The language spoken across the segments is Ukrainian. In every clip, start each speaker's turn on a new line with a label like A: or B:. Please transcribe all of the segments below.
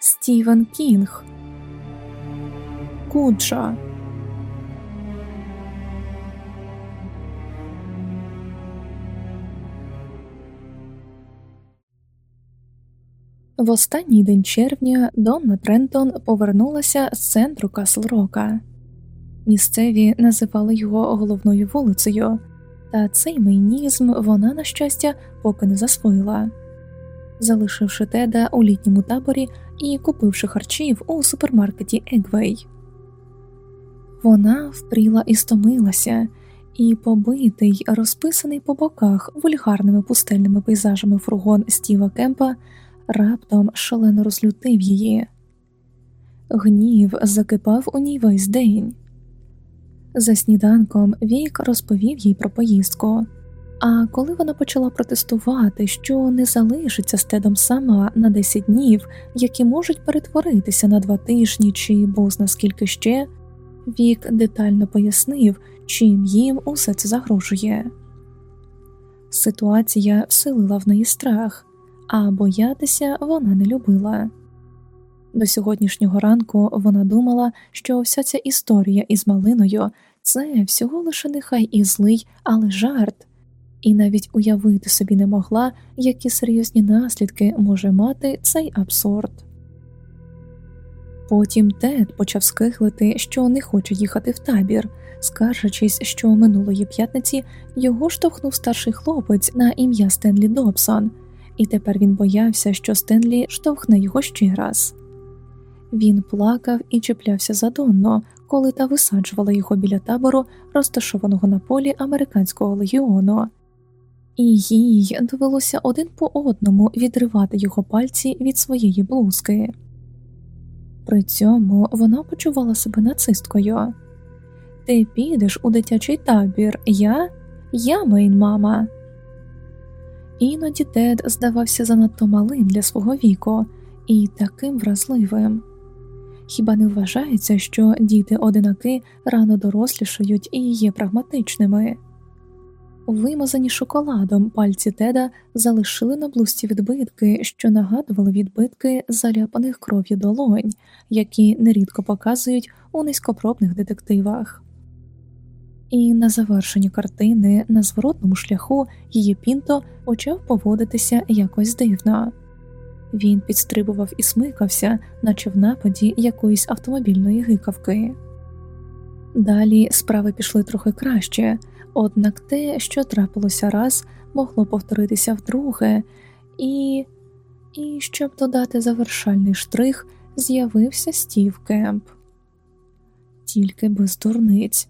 A: Стівен Кінг, Куджа. В останній день червня Донна Трентон повернулася з центру Касл Рока. Місцеві називали його головною вулицею, та цей майнізм вона, на щастя, поки не засвоїла. Залишивши теда у літньому таборі і купивши харчів у супермаркеті Егвей. Вона впріла і стомилася, і побитий, розписаний по боках вульгарними пустельними пейзажами фургон Стіва Кемпа раптом шалено розлютив її. Гнів закипав у ній весь день. За сніданком Вік розповів їй про поїздку. А коли вона почала протестувати, що не залишиться з тедом сама на 10 днів, які можуть перетворитися на два тижні чи бозна скільки ще, Вік детально пояснив, чим їм усе це загрожує. Ситуація вселила в неї страх, а боятися вона не любила. До сьогоднішнього ранку вона думала, що вся ця історія із малиною це всього лише нехай і злий, але жарт, і навіть уявити собі не могла, які серйозні наслідки може мати цей абсурд. Потім Тед почав скихлити, що не хоче їхати в табір, скаржачись, що минулої п'ятниці його штовхнув старший хлопець на ім'я Стенлі Добсон, і тепер він боявся, що Стенлі штовхне його ще раз. Він плакав і чіплявся за Донно, коли та висаджувала його біля табору, розташованого на полі американського легіону, і їй довелося один по одному відривати його пальці від своєї блузки. При цьому вона почувала себе нацисткою. Ти підеш у дитячий табір, я Я мейн мама. Іноді Тед здавався занадто малим для свого віку і таким вразливим. Хіба не вважається, що діти одинаки рано дорослішають і є прагматичними? Вимазані шоколадом пальці теда залишили на блузці відбитки, що нагадували відбитки заляпаних кров'ю долонь, які нерідко показують у низькопробних детективах. І на завершенні картини на зворотному шляху її пінто почав поводитися якось дивно. Він підстрибував і смикався, наче в нападі якоїсь автомобільної гикавки. Далі справи пішли трохи краще, однак те, що трапилося раз, могло повторитися вдруге, і, і щоб додати завершальний штрих, з'явився Стів Кемп. Тільки без дурниць.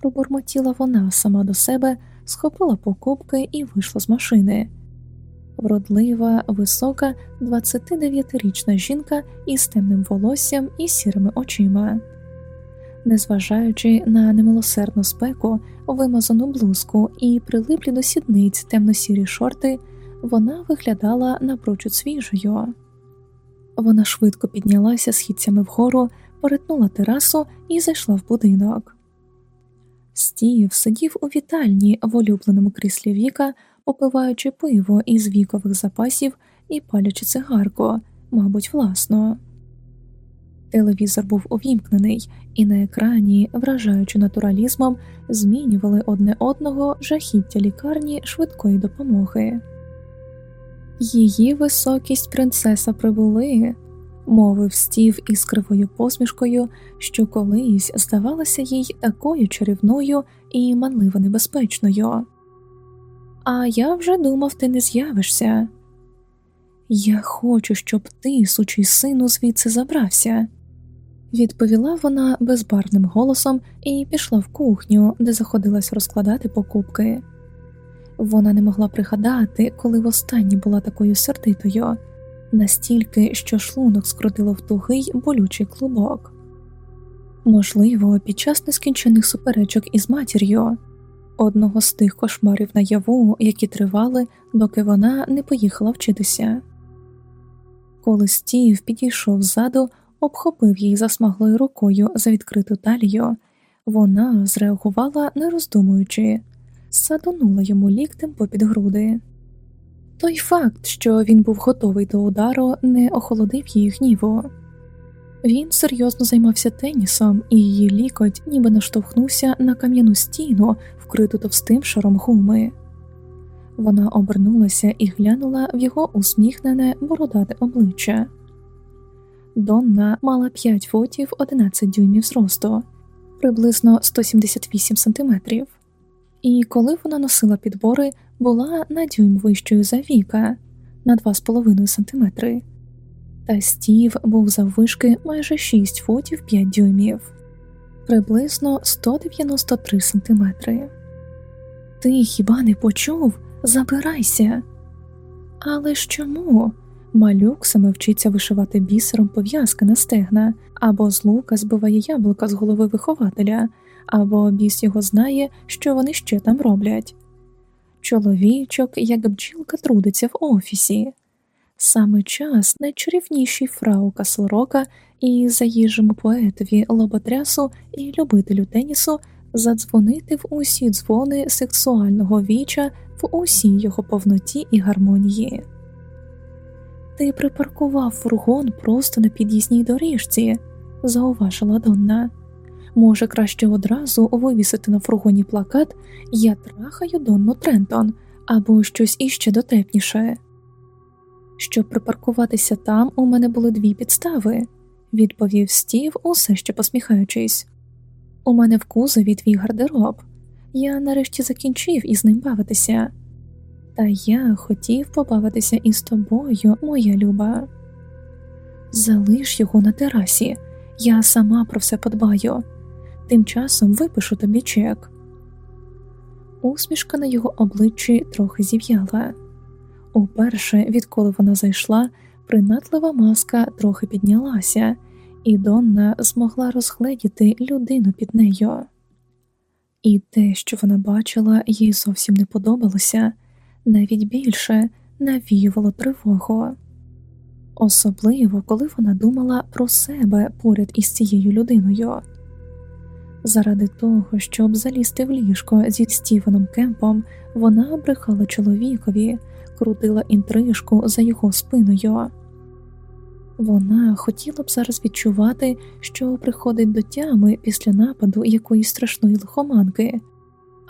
A: Пробурмотіла вона сама до себе, схопила покупки і вийшла з машини вродлива, висока, 29-річна жінка із темним волоссям і сірими очима. Незважаючи на немилосердну спеку, вимазану блузку і прилиплі до сідниць темно-сірі шорти, вона виглядала напрочуд свіжою. Вона швидко піднялася східцями вгору, перетнула терасу і зайшла в будинок. Стів сидів у вітальні в улюбленому кріслі Віка, попиваючи пиво із вікових запасів і палячи цигарку, мабуть, власно. Телевізор був увімкнений, і на екрані, вражаючи натуралізмом, змінювали одне одного жахіття лікарні швидкої допомоги. Її високість принцеса прибули, мовив стів із кривою посмішкою, що колись здавалася їй такою чарівною і манливо небезпечною. А я вже думав, ти не з'явишся. Я хочу, щоб ти, сучий сину, звідси забрався, відповіла вона безбарним голосом і пішла в кухню, де заходилась розкладати покупки. Вона не могла пригадати, коли востаннє була такою сердитою, настільки, що шлунок скрутило в тугий болючий клубок. Можливо, під час нескінчених суперечок із матір'ю одного з тих кошмарів наяву, які тривали, доки вона не поїхала вчитися. Коли Стів підійшов ззаду, обхопив її засмаглою рукою за відкриту талію, вона зреагувала, не роздумуючи, садонула йому ліктем попід груди. Той факт, що він був готовий до удару, не охолодив її гніву. Він серйозно займався тенісом, і її лікоть ніби наштовхнувся на кам'яну стіну, вкриту товстим шаром гуми. Вона обернулася і глянула в його усміхнене бородате обличчя. Донна мала 5 футів 11 дюймів зросту, приблизно 178 сантиметрів, і коли вона носила підбори, була на дюйм вищою за Віка на 2,5 сантиметри та стів був заввишки майже 6 футів 5 дюймів, приблизно 193 сантиметри. Ти хіба не почув? Забирайся. Але ж чому? Малюк саме вчиться вишивати бісером пов'язки на стегна, або з лука збиває яблука з голови вихователя, або біс його знає, що вони ще там роблять. Чоловічок, як бджілка, трудиться в офісі. Саме час найчарівнішій фрау Каслрока і заїжджому поетові лоботрясу і любителю тенісу задзвонити в усі дзвони сексуального віча в усій його повноті і гармонії. Ти припаркував фургон просто на під'їзній доріжці, зауважила Донна. Може, краще одразу вивісити на фургоні плакат Я трахаю Донну Трентон або щось іще дотепніше. Щоб припаркуватися там, у мене були дві підстави, відповів Стів, усе ще посміхаючись. У мене в кузові твій гардероб. Я нарешті закінчив із ним бавитися. Та я хотів побавитися із тобою, моя люба. Залиш його на терасі, я сама про все подбаю. Тим часом випишу тобі чек. Усмішка на його обличчі трохи зів'яла. Уперше, відколи вона зайшла, принатлива маска трохи піднялася, і Донна змогла розгледіти людину під нею. І те, що вона бачила, їй зовсім не подобалося, навіть більше навіювало тривогу. Особливо, коли вона думала про себе поряд із цією людиною. Заради того, щоб залізти в ліжко зі Стівеном Кемпом, вона брехала чоловікові крутила інтрижку за його спиною. Вона хотіла б зараз відчувати, що приходить до тями після нападу якоїсь страшної лихоманки,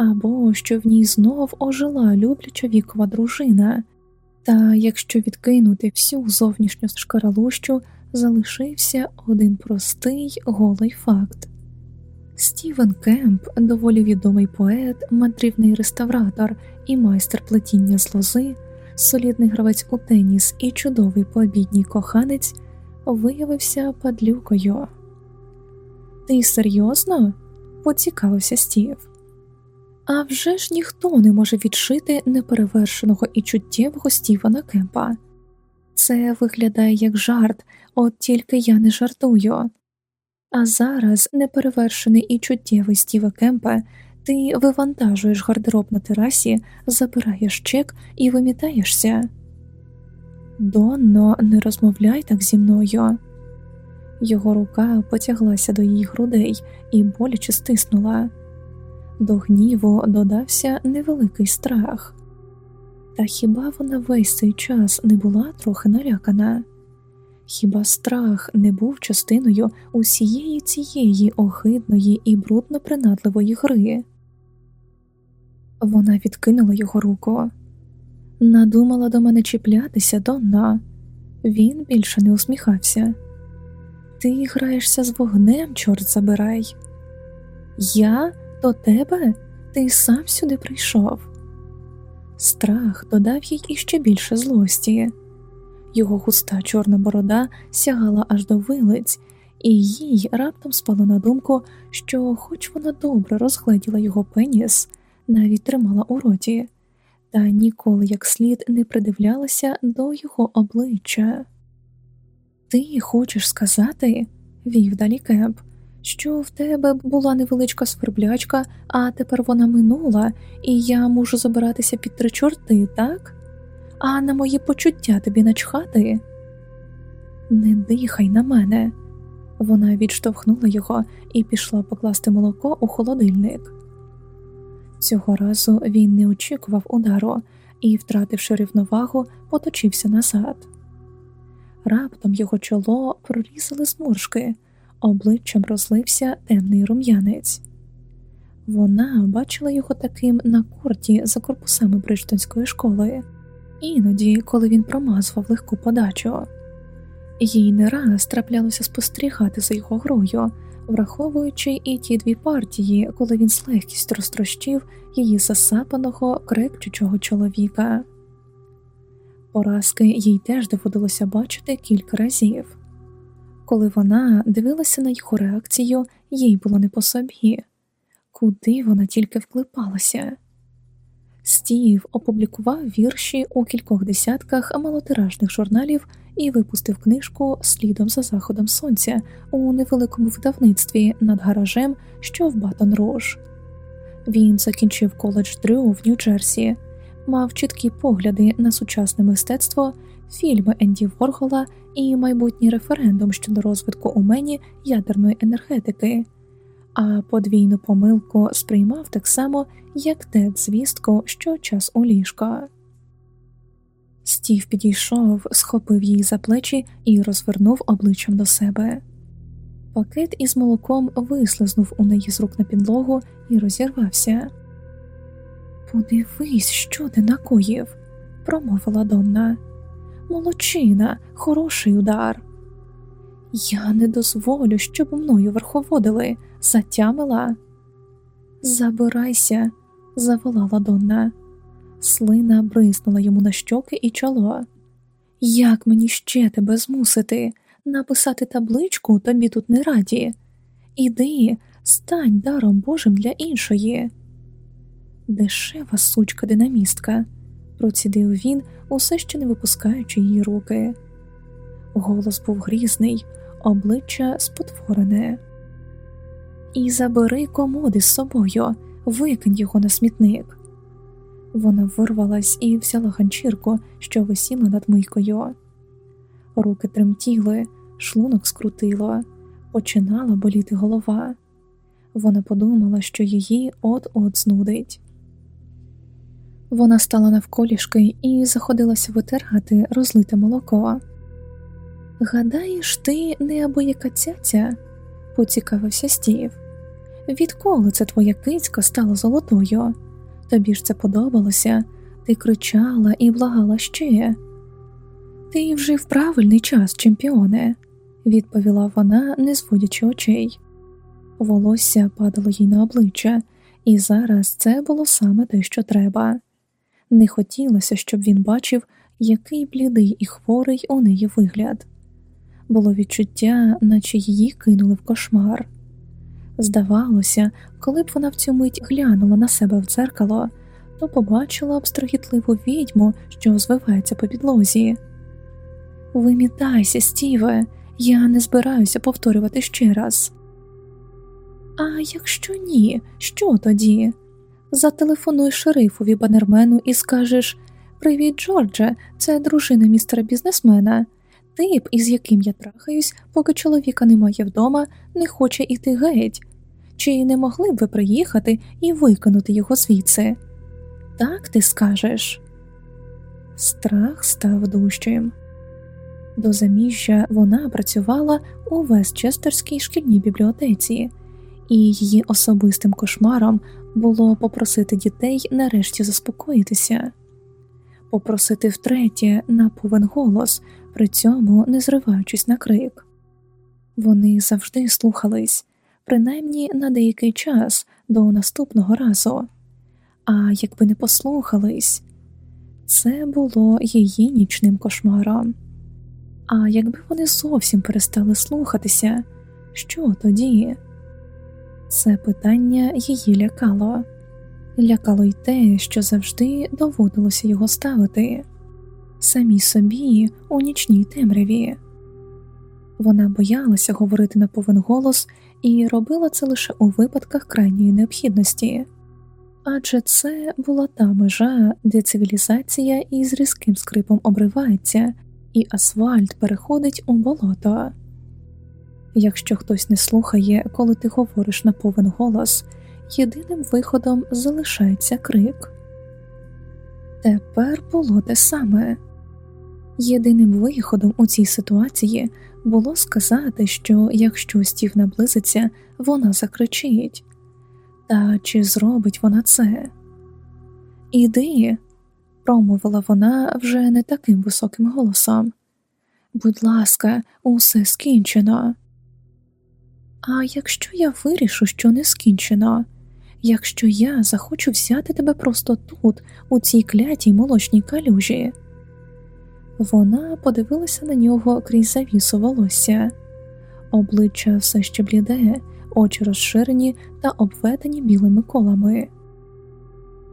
A: або що в ній знов ожила любляча вікова дружина, та якщо відкинути всю зовнішню шкаралущу, залишився один простий голий факт. Стівен Кемп, доволі відомий поет, мандрівний реставратор і майстер плетіння з лози солідний гравець у теніс і чудовий пообідній коханець виявився падлюкою. Ти серйозно? поцікавився Стів. Авжеж ніхто не може відшити неперевершеного і чуттєвого Стівена Кемпа. Це виглядає як жарт, от тільки я не жартую. А зараз неперевершений і чуттєвий Стіва Кемпа ти вивантажуєш гардероб на терасі, забираєш чек і вимітаєшся. Донно, не розмовляй так зі мною. Його рука потяглася до її грудей і боляче стиснула. До гніву додався невеликий страх. Та хіба вона весь цей час не була трохи налякана? Хіба страх не був частиною усієї цієї огидної і брудно принадливої гри? Вона відкинула його руку, надумала до мене чіплятися Донна. Він більше не усміхався. Ти граєшся з вогнем, чорт забирай. Я до тебе? Ти сам сюди прийшов. Страх додав їй іще більше злості. Його густа чорна борода сягала аж до вилиць, і їй раптом спало на думку, що, хоч вона добре розгледіла його пеніс, навіть тримала у роті, та ніколи як слід не придивлялася до його обличчя. Ти хочеш сказати, вів далі Кемп, що в тебе була невеличка сверблячка, а тепер вона минула, і я можу забиратися під три чорти, так? А на мої почуття тобі начхати? Не дихай на мене. Вона відштовхнула його і пішла покласти молоко у холодильник. Цього разу він не очікував удару, і, втративши рівновагу, поточився назад. Раптом його чоло прорізали зморшки, обличчям розлився темний рум'янець. Вона бачила його таким на корті за корпусами Бриджтонської школи, іноді, коли він промазував легку подачу. Їй не раз траплялося спостерігати за його грою, враховуючи і ті дві партії, коли він з легкістю розтрощив її засапаного, крепчучого чоловіка. Поразки їй теж доводилося бачити кілька разів. Коли вона дивилася на його реакцію, їй було не по собі, куди вона тільки вклипалася. Стів опублікував вірші у кількох десятках малотиражних журналів і випустив книжку слідом за заходом сонця у невеликому видавництві над гаражем, що в Батон Руж. Він закінчив коледж Дрю в Нью-Джерсі, мав чіткі погляди на сучасне мистецтво, фільми Енді Воргола і майбутній референдум щодо розвитку у мені ядерної енергетики, а подвійну помилку сприймав так само, як тед звістку, що час у ліжка. Стів підійшов, схопив її за плечі і розвернув обличчям до себе. Пакет із молоком вислизнув у неї з рук на підлогу і розірвався. Подивись, що ти накоїв, промовила Донна. Молодчина, хороший удар. Я не дозволю, щоб мною верховодили, затямила. Забирайся, заволала Донна. Слина бризнула йому на щоки і чоло. Як мені ще тебе змусити? Написати табличку тобі тут не раді. Іди, стань даром Божим для іншої. Дешева сучка динамістка, процідив він, усе ще не випускаючи її руки. Голос був грізний, обличчя спотворене. І забери комоди з собою, викинь його на смітник. Вона вирвалась і взяла ганчірку, що висіла над мийкою. Руки тремтіли, шлунок скрутило, починала боліти голова. Вона подумала, що її от-от знудить. Вона стала навколішки і заходилася витирати розлите молоко. Гадаєш, ти неабияка цяця? поцікавився стів. Відколи це твоя кицька стала золотою? Тобі ж це подобалося, ти кричала і благала ще. Ти вжив правильний час, чемпіоне, відповіла вона, не зводячи очей. Волосся падало їй на обличчя, і зараз це було саме те, що треба. Не хотілося, щоб він бачив, який блідий і хворий у неї вигляд. Було відчуття, наче її кинули в кошмар. Здавалося, коли б вона в цю мить глянула на себе в дзеркало, то побачила б страхітливу відьму, що звивається по підлозі. Вимітайся, Стіве, я не збираюся повторювати ще раз. А якщо ні, що тоді? Зателефонуй шерифові банермену і скажеш Привіт, Джордже, це дружина містера бізнесмена. Тип, із яким я трахаюсь, поки чоловіка немає вдома, не хоче іти геть. Чи не могли б ви приїхати і викинути його звідси? Так ти скажеш. Страх став дужчим. До заміжжя вона працювала у Вестчестерській шкільній бібліотеці, і її особистим кошмаром було попросити дітей нарешті заспокоїтися, попросити втретє на повен голос, при цьому не зриваючись на крик. Вони завжди слухались, принаймні на деякий час до наступного разу, а якби не послухались, це було її нічним кошмаром. А якби вони зовсім перестали слухатися, що тоді? Це питання її лякало, лякало й те, що завжди доводилося його ставити самі собі у нічній темряві. Вона боялася говорити на повен голос і робила це лише у випадках крайньої необхідності, адже це була та межа, де цивілізація із різким скрипом обривається, і асфальт переходить у болото. Якщо хтось не слухає, коли ти говориш на повен голос, єдиним виходом залишається крик. Тепер було те саме. Єдиним виходом у цій ситуації було сказати, що якщо стів наблизиться, вона закричить, та чи зробить вона це? Іди, промовила вона вже не таким високим голосом. Будь ласка, усе скінчено. А якщо я вирішу, що не скінчено, якщо я захочу взяти тебе просто тут, у цій клятій молочній калюжі. Вона подивилася на нього крізь завісу волосся, обличчя все ще бліде, очі розширені та обведені білими колами.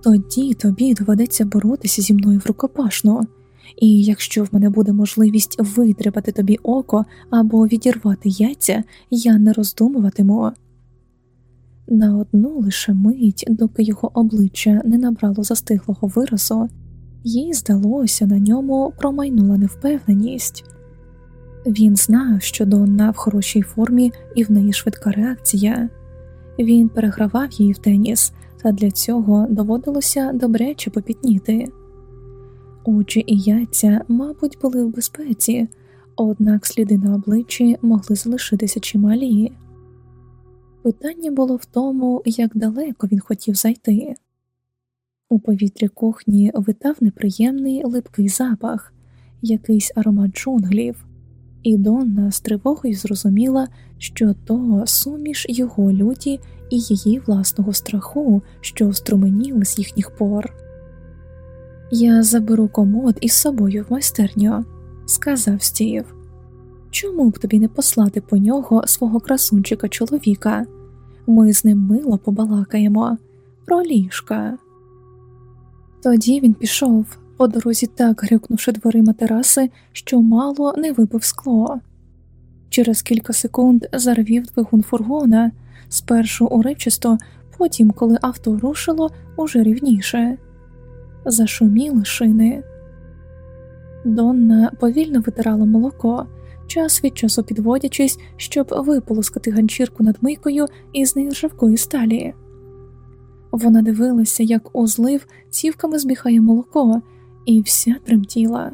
A: Тоді тобі доведеться боротися зі мною в рукопашну, і якщо в мене буде можливість витребати тобі око або відірвати яйця, я не роздумуватиму. На одну лише мить, доки його обличчя не набрало застиглого виразу, їй здалося на ньому промайнула невпевненість. Він знав, що Донна в хорошій формі і в неї швидка реакція. Він перегравав її в теніс, та для цього доводилося добряче попітніти. Очі і яйця, мабуть, були в безпеці, однак сліди на обличчі могли залишитися чималі. Питання було в тому, як далеко він хотів зайти. У повітрі кухні витав неприємний липкий запах, якийсь аромат джунглів, і Донна з тривогою зрозуміла, що то суміш його люті і її власного страху, що струменіли з їхніх пор. Я заберу комод із собою в майстерню, сказав Стів. Чому б тобі не послати по нього свого красунчика чоловіка? Ми з ним мило побалакаємо про ліжка. Тоді він пішов, по дорозі так грюкнувши дверима тераси, що мало не вибив скло. Через кілька секунд зарвів двигун фургона, спершу уривчисто, потім, коли авто рушило, уже рівніше. Зашуміли шини. Донна повільно витирала молоко, час від часу підводячись, щоб виполоскати ганчірку над мийкою із нержавкої сталі. Вона дивилася, як у злив цівками збігає молоко, і вся тремтіла.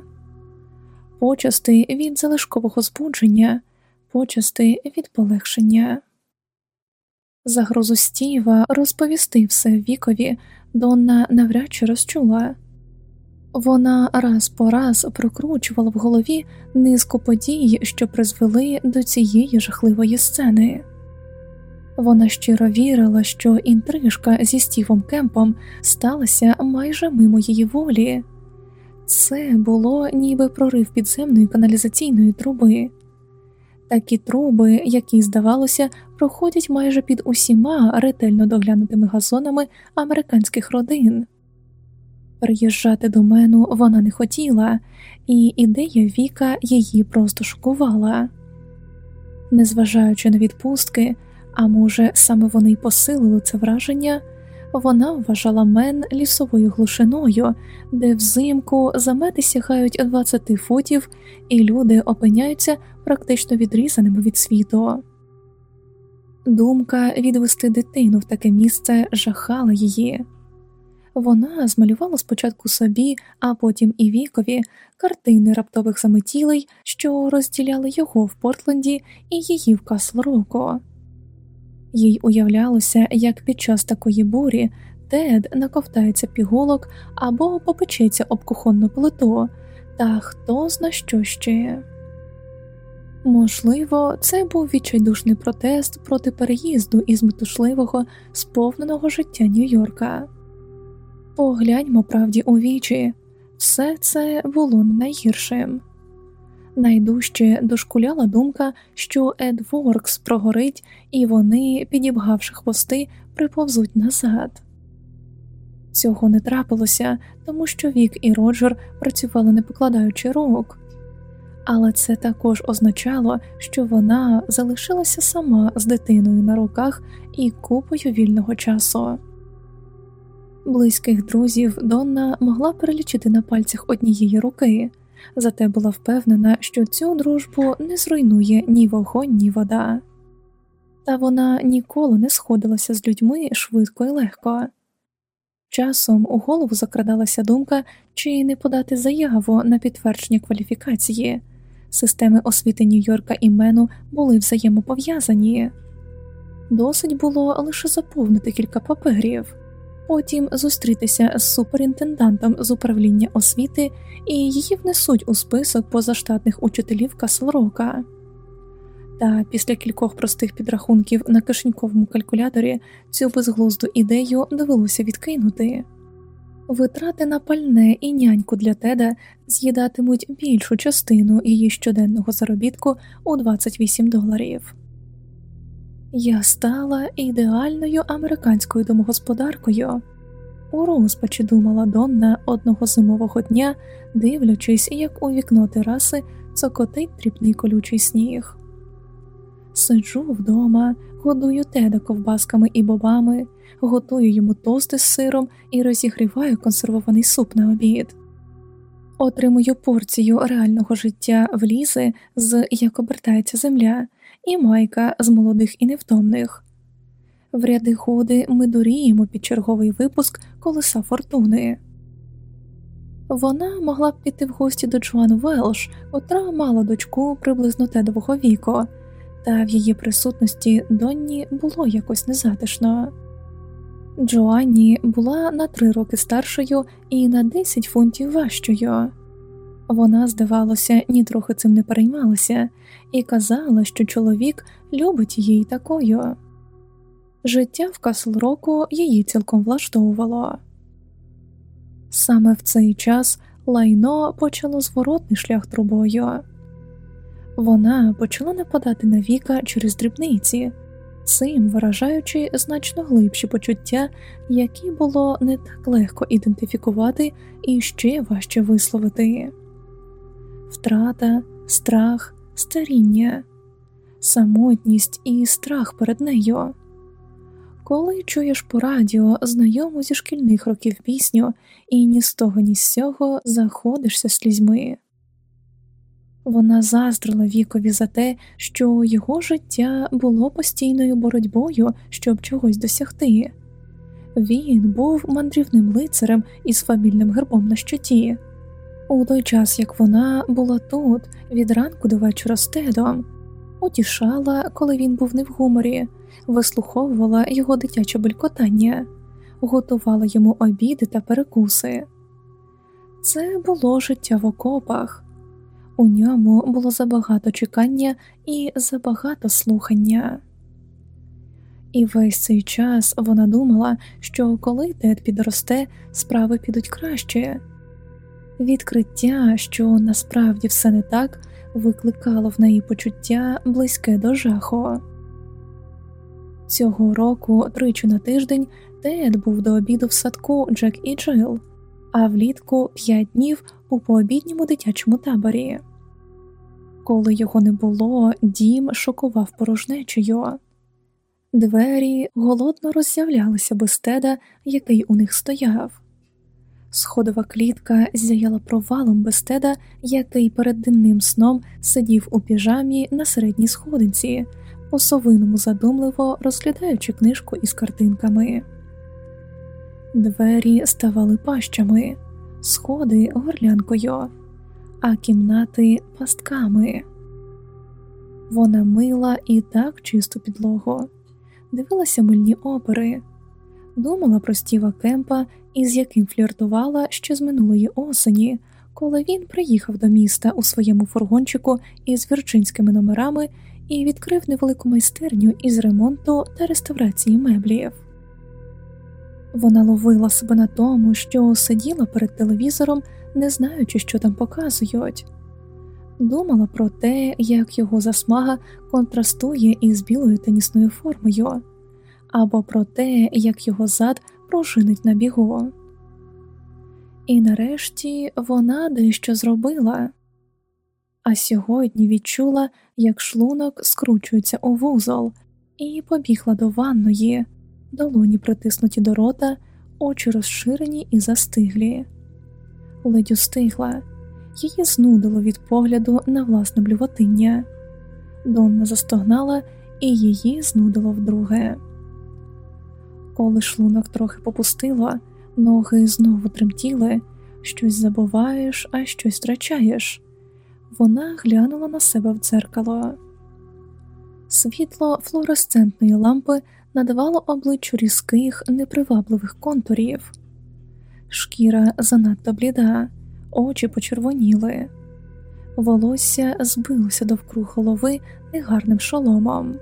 A: Почасти від залишкового збудження, почасти від полегшення. Загрозу Стіва розповісти все Вікові Донна навряд чи розчула. Вона раз по раз прокручувала в голові низку подій, що призвели до цієї жахливої сцени. Вона щиро вірила, що інтрижка зі Стівом Кемпом сталася майже мимо її волі. Це було ніби прорив підземної каналізаційної труби, такі труби, які, здавалося, проходять майже під усіма ретельно доглянутими газонами американських родин. Приїжджати до мене вона не хотіла, і ідея Віка її просто шокувала. Незважаючи на відпустки, а може, саме вони й посилили це враження, вона вважала мен лісовою глушиною, де взимку замети сягають 20 футів, і люди опиняються практично відрізаними від світу. Думка відвести дитину в таке місце жахала її. Вона змалювала спочатку собі, а потім і вікові картини раптових заметілей, що розділяли його в Портленді і її в Касл-Року. Їй уявлялося, як під час такої бурі Тед наковтається піголок або попечеться об кухонну плиту, та хто зна що ще. Можливо, це був відчайдушний протест проти переїзду із метушливого, сповненого життя Нью-Йорка. Погляньмо правді у вічі, все це було не найгіршим. Найдужче дошкуляла думка, що Едворкс прогорить, і вони, підібгавши хвости, приповзуть назад. Цього не трапилося, тому що Вік і Роджер працювали не покладаючи рук, але це також означало, що вона залишилася сама з дитиною на руках і купою вільного часу. Близьких друзів Донна могла перелічити на пальцях однієї руки зате була впевнена, що цю дружбу не зруйнує ні вогонь, ні вода, та вона ніколи не сходилася з людьми швидко і легко. Часом у голову закрадалася думка, чи не подати заяву на підтвердження кваліфікації. Системи освіти Нью-Йорка і Мену були взаємопов'язані. Досить було лише заповнити кілька паперів, потім зустрітися з суперінтендантом з управління освіти і її внесуть у список позаштатних учителів Каслрока. Та після кількох простих підрахунків на кишеньковому калькуляторі цю безглузду ідею довелося відкинути. Витрати на пальне і няньку для теда з'їдатимуть більшу частину її щоденного заробітку у 28 доларів. Я стала ідеальною американською домогосподаркою. У розпачі думала Донна одного зимового дня, дивлячись, як у вікно тераси цокотить дрібний колючий сніг. Сиджу вдома, годую теда ковбасками і бобами, готую йому тости з сиром і розігріваю консервований суп на обід. Отримую порцію реального життя в лізи з як обертається земля, і майка з молодих і невтомних. В ряди ходи ми дуріємо під черговий випуск колеса фортуни. Вона могла б піти в гості до Джоан Велш, котра мала дочку приблизно тедового віку та в її присутності Донні було якось незатишно. Джоанні була на три роки старшою і на 10 фунтів важчою. Вона, здавалося, нітрохи цим не переймалася і казала, що чоловік любить її такою. Життя в Каслроку її цілком влаштовувало. Саме в цей час лайно почало зворотний шлях трубою. Вона почала нападати на Віка через дрібниці, цим виражаючи значно глибші почуття, які було не так легко ідентифікувати і ще важче висловити втрата, страх, старіння, самотність і страх перед нею. Коли чуєш по радіо знайому зі шкільних років пісню і ні з того, ні з сього заходишся слізьми. Вона заздрила вікові за те, що його життя було постійною боротьбою, щоб чогось досягти. Він був мандрівним лицарем із фамільним гербом на щоті, у той час як вона була тут від ранку до вечора з тедом, утішала, коли він був не в гуморі, вислуховувала його дитяче белькотання, готувала йому обіди та перекуси. Це було життя в окопах. У ньому було забагато чекання і забагато слухання. І весь цей час вона думала, що коли Тед підросте, справи підуть краще. Відкриття, що насправді все не так, викликало в неї почуття близьке до жаху. Цього року тричі на тиждень Тед був до обіду в садку Джек і Джил, а влітку п'ять днів у пообідньому дитячому таборі. Коли його не було, дім шокував порожнечею. Двері голодно роззявлялися без теда, який у них стояв. Сходова клітка зяяла провалом без теда, який перед денним сном сидів у піжамі на середній сходинці, по совиному задумливо розглядаючи книжку із картинками. Двері ставали пащами, сходи горлянкою а кімнати пастками. Вона мила і так чисту підлогу, дивилася мильні опери, думала про Стіва Кемпа, із яким фліртувала ще з минулої осені, коли він приїхав до міста у своєму фургончику із вірчинськими номерами і відкрив невелику майстерню із ремонту та реставрації меблів. Вона ловила себе на тому, що сиділа перед телевізором не знаючи, що там показують. Думала про те, як його засмага контрастує із білою тенісною формою, або про те, як його зад пружинить на бігу. І нарешті вона дещо зробила, а сьогодні відчула, як шлунок скручується у вузол, і побігла до ванної, долоні притиснуті до рота, очі розширені і застиглі ледь устигла, її знудило від погляду на власне блювотиння. Донна застогнала і її знудило вдруге. Коли шлунок трохи попустило, Ноги знову тремтіли, щось забуваєш, а щось втрачаєш. Вона глянула на себе в дзеркало. Світло флуоресцентної лампи надавало обличчю різких, непривабливих контурів, шкіра занадто бліда, очі почервоніли, волосся збилося довкруг голови негарним шоломом.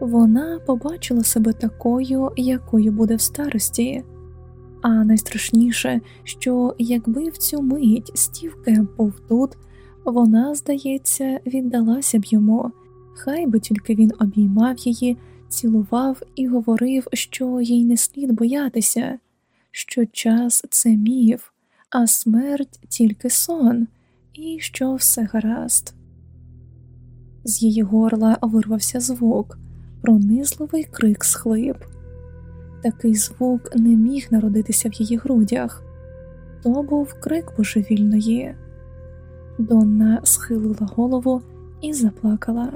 A: Вона побачила себе такою, якою буде в старості, а найстрашніше, що якби в цю мить Стів Кемп був тут, вона, здається, віддалася б йому, хай би тільки він обіймав її, цілував і говорив, що їй не слід боятися, що час це міф, а смерть тільки сон, і що все гаразд. З її горла вирвався звук пронизливий крик схлип. Такий звук не міг народитися в її грудях, то був крик божевільної. Донна схилила голову і заплакала.